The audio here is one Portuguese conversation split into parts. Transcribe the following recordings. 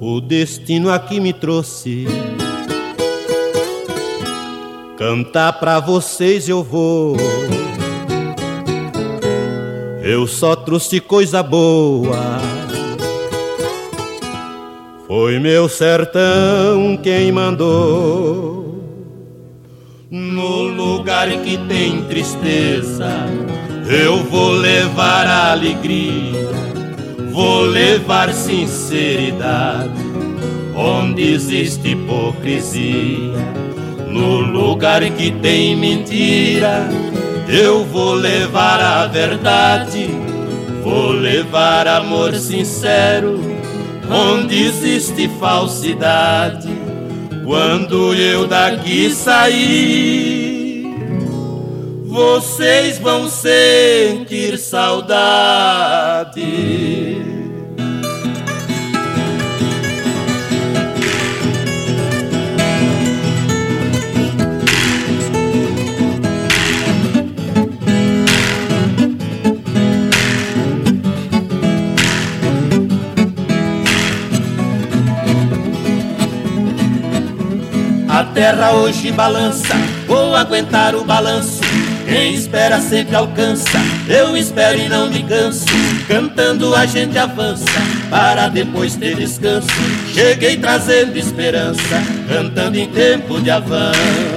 O destino aqui me trouxe. Cantar pra vocês eu vou. Eu só trouxe coisa boa. Foi meu sertão quem mandou. No lugar que tem tristeza, eu vou levar alegria, vou levar sinceridade. Onde existe hipocrisia, no lugar que tem mentira, eu vou levar a verdade, vou levar amor sincero. Onde existe falsidade, quando eu daqui sair, vocês vão sentir saudade. A terra hoje balança, vou aguentar o balanço. Quem espera sempre alcança, eu espero e não me canso. Cantando a gente avança, para depois ter descanso. Cheguei trazendo esperança, cantando em tempo de avanço.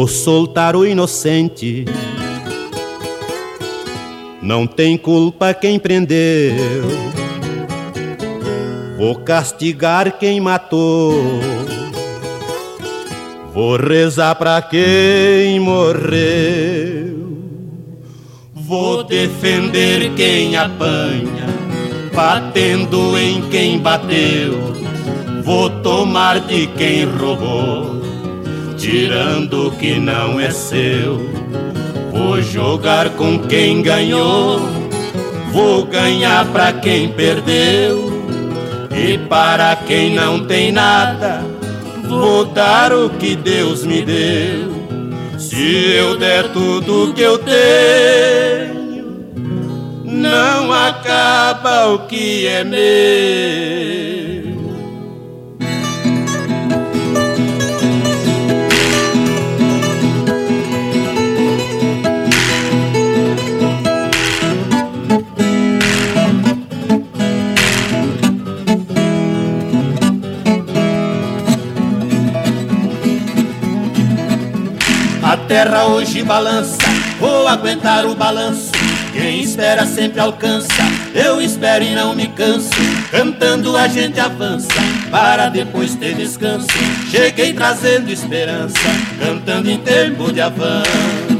Vou soltar o inocente. Não tem culpa quem prendeu. Vou castigar quem matou. Vou rezar pra quem morreu. Vou defender quem apanha, batendo em quem bateu. Vou tomar de quem roubou tirando o que não é seu. Vou jogar com quem ganhou, vou ganhar pra quem perdeu. E para quem não tem nada, vou dar o que Deus me deu. Se eu der tudo que eu tenho, não acaba o que é meu. A terra hoje balança, vou aguentar o balanço. Quem espera sempre alcança, eu espero e não me canso. Cantando a gente avança, para depois ter descanso. Cheguei trazendo esperança, cantando em tempo de avanço.